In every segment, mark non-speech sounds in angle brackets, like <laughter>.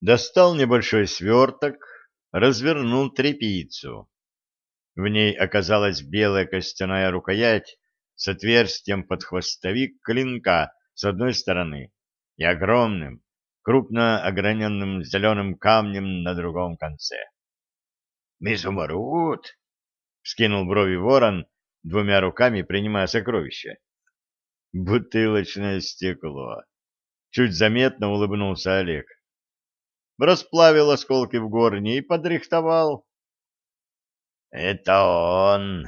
Достал небольшой сверток, развернул трепицу. В ней оказалась белая костяная рукоять с отверстием под хвостовик клинка с одной стороны и огромным, крупно ограненным зеленым камнем на другом конце. «Мизумруд!» — скинул брови ворон, двумя руками принимая сокровище. «Бутылочное стекло!» — чуть заметно улыбнулся Олег. Расплавил осколки в горне и подрихтовал. «Это он!»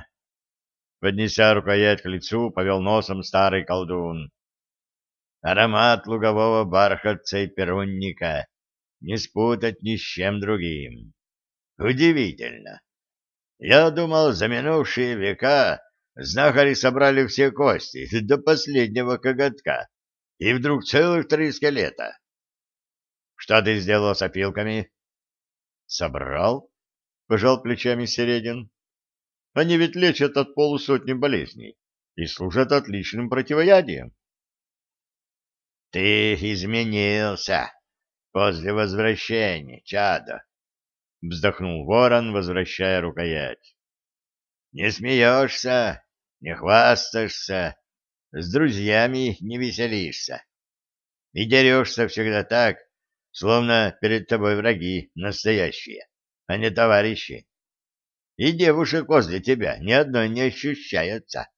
Поднеся рукоять к лицу, повел носом старый колдун. Аромат лугового бархатца и перунника не спутать ни с чем другим. Удивительно. Я думал, за минувшие века знахари собрали все кости до последнего коготка, и вдруг целых три скелета. Что ты сделал с опилками? Собрал, пожал плечами Середин. Они ведь лечат от полусотни болезней и служат отличным противоядием. Ты изменился после возвращения, чадо, вздохнул ворон, возвращая рукоять. Не смеешься, не хвастаешься, с друзьями не веселишься. И дерешься всегда так, словно перед тобой враги настоящие, а не товарищи. И девушек возле тебя ни одной не ощущается.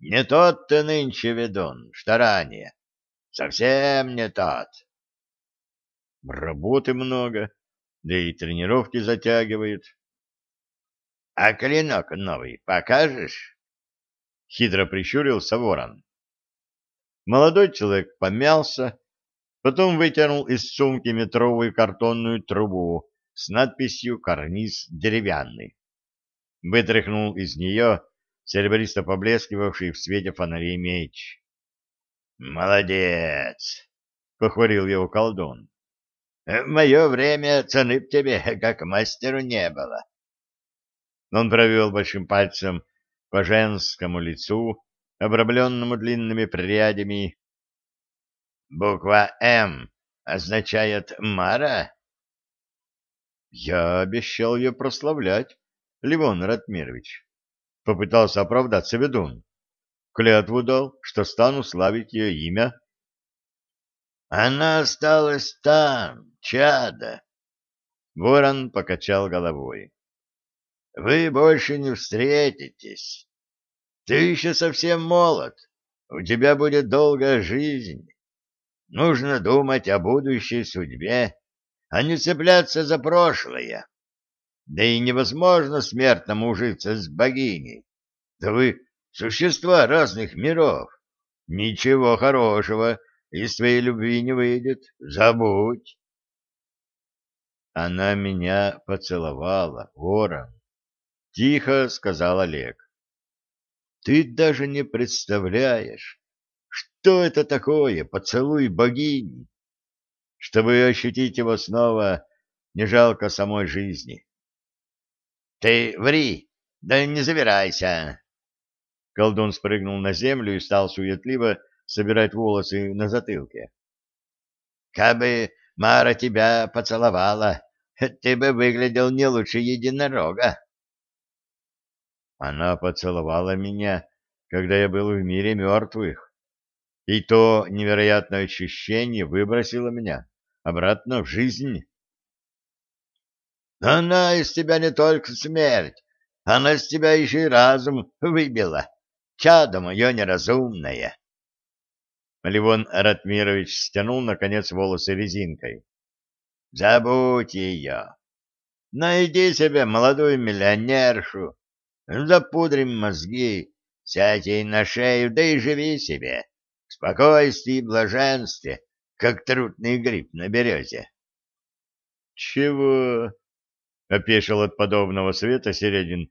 Не тот ты нынче ведун, что ранее. Совсем не тот. Работы много, да и тренировки затягивают. — А клинок новый покажешь? — хитро прищурился ворон. Молодой человек помялся, потом вытянул из сумки метровую картонную трубу с надписью «Карниз деревянный». Вытряхнул из нее серебристо поблескивавший в свете фонарей меч. «Молодец!» — похвалил его колдун. «В мое время цены б тебе, как мастеру, не было». Он провел большим пальцем по женскому лицу, обрамленному длинными прядями. «Буква «М» означает «Мара»?» «Я обещал ее прославлять, Ливон Ратмирович», — попытался оправдаться ведун клятву дал, что стану славить ее имя. Она осталась там, чада. Ворон покачал головой. Вы больше не встретитесь. Ты еще совсем молод. У тебя будет долгая жизнь. Нужно думать о будущей судьбе, а не цепляться за прошлое. Да и невозможно смертному ужиться с богиней. Да вы существа разных миров. Ничего хорошего из твоей любви не выйдет. Забудь. Она меня поцеловала, ворон. Тихо сказал Олег. Ты даже не представляешь, что это такое поцелуй богини. Чтобы ощутить его снова, не жалко самой жизни. Ты ври, да не завирайся. Колдун спрыгнул на землю и стал суетливо собирать волосы на затылке. — Кабы Мара тебя поцеловала, ты бы выглядел не лучше единорога. Она поцеловала меня, когда я был в мире мертвых, и то невероятное ощущение выбросило меня обратно в жизнь. Она из тебя не только смерть, она из тебя еще и разум выбила чадо мое неразумное. Ливон Ратмирович стянул, наконец, волосы резинкой. — Забудь ее. Найди себе молодую миллионершу, запудрим мозги, сядь ей на шею, да и живи себе, спокойствии и блаженстве, как трутный гриб на березе. — Чего? — опешил от подобного света Середин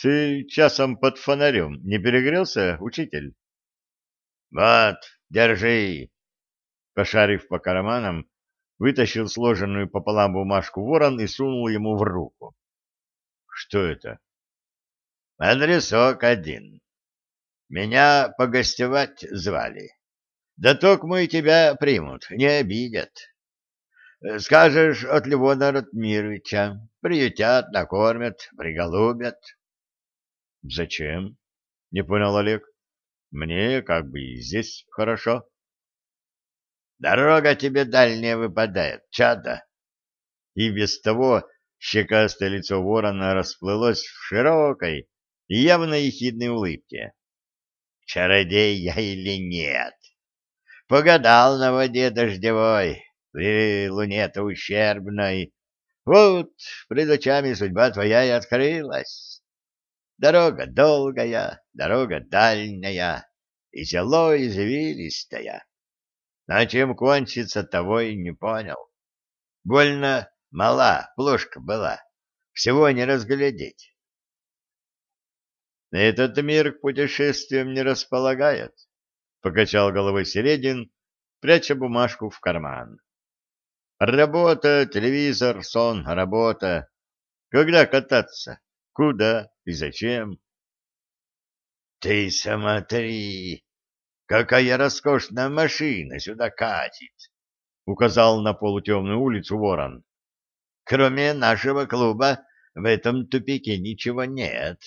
ты часом под фонарем не перегрелся, учитель? Вот, держи. Пошарив по карманам, вытащил сложенную пополам бумажку ворон и сунул ему в руку. Что это? Адресок один. Меня погостевать звали. Да только мы тебя примут, не обидят. Скажешь от Левона Ратмировича. Приютят, накормят, приголубят. — Зачем? — не понял Олег. — Мне как бы и здесь хорошо. — Дорога тебе дальняя выпадает, чада. И без того щекастое лицо ворона расплылось в широкой явно ехидной улыбке. — Чародей я или нет? Погадал на воде дождевой, при луне-то ущербной. Вот пред очами судьба твоя и открылась. Дорога долгая, дорога дальняя, и село извилистая. На чем кончится, того и не понял. Больно мала плошка была, всего не разглядеть. Этот мир к путешествиям не располагает, — покачал головой Середин, пряча бумажку в карман. Работа, телевизор, сон, работа. Когда кататься? Куда и зачем? Ты смотри, какая роскошная машина сюда катит, указал на полутемную улицу Ворон. Кроме нашего клуба в этом тупике ничего нет.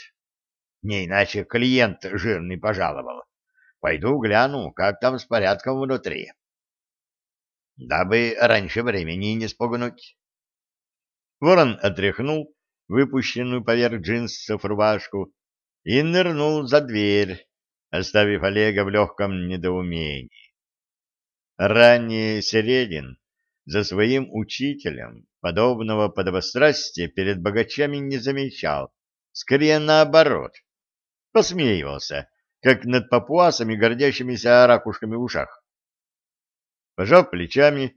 Не иначе клиент жирный пожаловал. Пойду гляну, как там с порядком внутри. Дабы раньше времени не спугнуть. Ворон отряхнул выпущенную поверх джинсов рубашку и нырнул за дверь, оставив Олега в легком недоумении. Ранее Середин за своим учителем подобного подобострастия перед богачами не замечал, скорее наоборот, посмеивался, как над папуасами, гордящимися ракушками в ушах. Пожав плечами,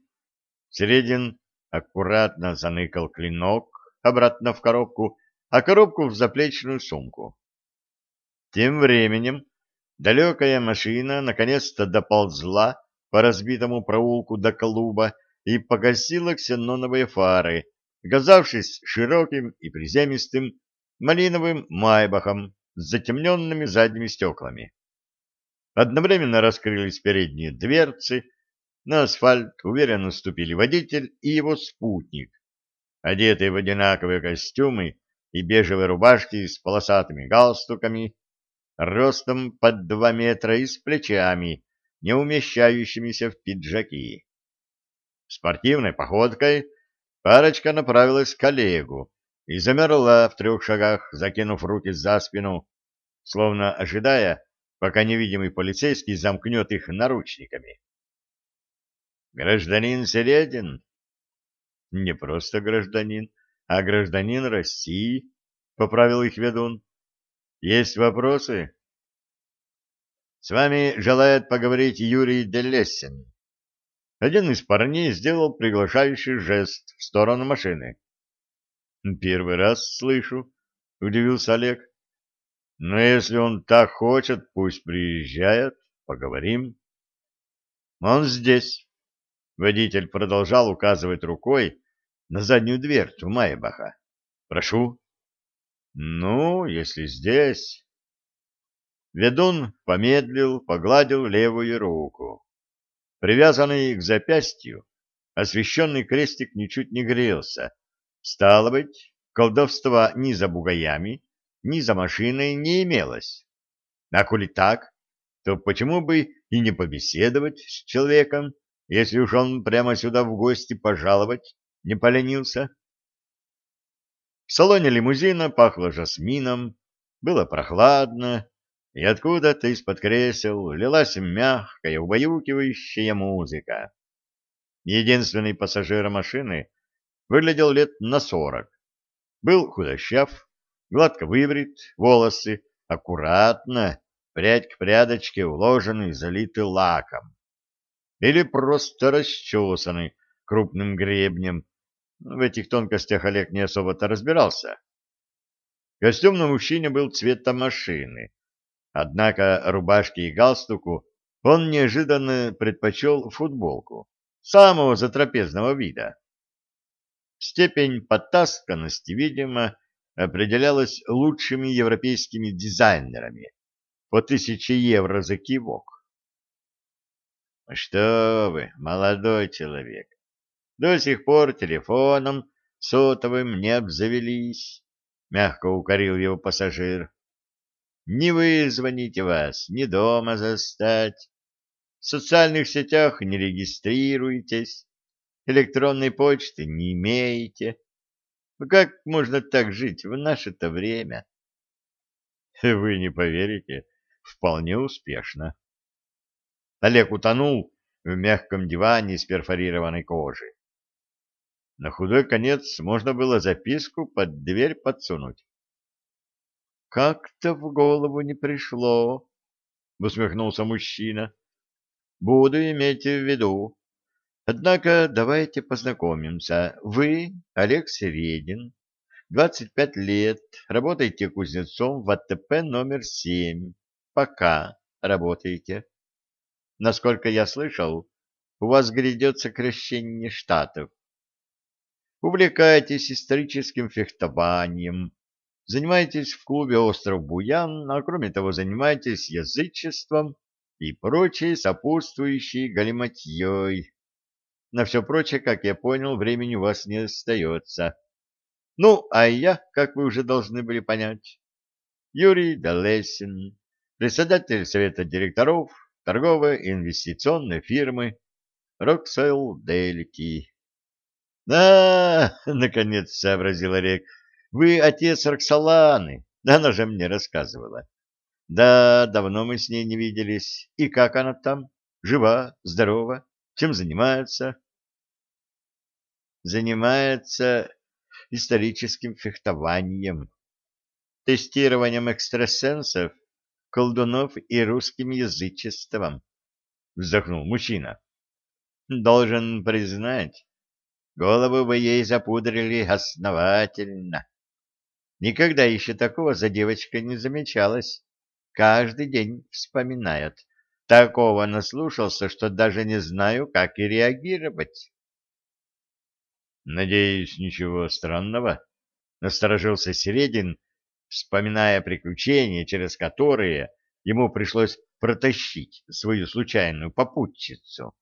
Середин аккуратно заныкал клинок обратно в коробку, а коробку в заплечную сумку. Тем временем далекая машина наконец-то доползла по разбитому проулку до клуба и погасила ксеноновые фары, оказавшись широким и приземистым малиновым майбахом с затемненными задними стеклами. Одновременно раскрылись передние дверцы, на асфальт уверенно ступили водитель и его спутник, одетые в одинаковые костюмы и бежевые рубашки с полосатыми галстуками, ростом под два метра и с плечами, не умещающимися в пиджаки. Спортивной походкой парочка направилась к коллегу, и замерла в трех шагах, закинув руки за спину, словно ожидая, пока невидимый полицейский замкнет их наручниками. «Гражданин Середин?» «Не просто гражданин, а гражданин России», — поправил их ведун. «Есть вопросы?» «С вами желает поговорить Юрий Делесин». Один из парней сделал приглашающий жест в сторону машины. Первый раз слышу, удивился Олег. Но если он так хочет, пусть приезжает, поговорим. Он здесь. Водитель продолжал указывать рукой на заднюю дверцу Майбаха. Прошу. Ну, если здесь. Ведун помедлил, погладил левую руку. Привязанный к запястью, освещенный крестик ничуть не грелся, Стало быть, колдовства ни за бугаями, ни за машиной не имелось. А коли так, то почему бы и не побеседовать с человеком, если уж он прямо сюда в гости пожаловать не поленился? В салоне лимузина пахло жасмином, было прохладно, и откуда-то из-под кресел лилась мягкая, убаюкивающая музыка. Единственный пассажир машины выглядел лет на сорок. Был худощав, гладко выбрит, волосы аккуратно, прядь к прядочке уложены и залиты лаком. Или просто расчесаны крупным гребнем. В этих тонкостях Олег не особо-то разбирался. Костюм на мужчине был цвета машины, однако рубашке и галстуку он неожиданно предпочел футболку, самого затрапезного вида. Степень подтасканности, видимо, определялась лучшими европейскими дизайнерами по тысяче евро за кивок. — Что вы, молодой человек, До сих пор телефоном сотовым не обзавелись, — мягко укорил его пассажир. Не вызвоните вас, ни дома застать. В социальных сетях не регистрируетесь, электронной почты не имеете. Ну как можно так жить в наше-то время? <laughs> Вы не поверите, вполне успешно. Олег утонул в мягком диване из перфорированной кожи. На худой конец можно было записку под дверь подсунуть. «Как-то в голову не пришло», — усмехнулся мужчина. «Буду иметь в виду. Однако давайте познакомимся. Вы Олег Середин, 25 лет, работаете кузнецом в АТП номер 7. Пока работаете. Насколько я слышал, у вас грядет сокращение штатов. Увлекаетесь историческим фехтованием, занимаетесь в клубе «Остров Буян», а кроме того занимаетесь язычеством и прочей сопутствующей галиматьей. На все прочее, как я понял, времени у вас не остается. Ну, а я, как вы уже должны были понять, Юрий Долесин, председатель совета директоров торговой инвестиционной фирмы Роксейл Дельки. <laughs> — А, — наконец сообразил Олег, — вы отец Роксоланы, <laughs> она же мне рассказывала. Да, давно мы с ней не виделись. И как она там? Жива, здорова? Чем занимается? Занимается историческим фехтованием, тестированием экстрасенсов, колдунов и русским язычеством, — вздохнул мужчина. — Должен признать, голову бы ей запудрили основательно. Никогда еще такого за девочкой не замечалось. Каждый день вспоминает. Такого наслушался, что даже не знаю, как и реагировать. Надеюсь, ничего странного? Насторожился Середин, вспоминая приключения, через которые ему пришлось протащить свою случайную попутчицу.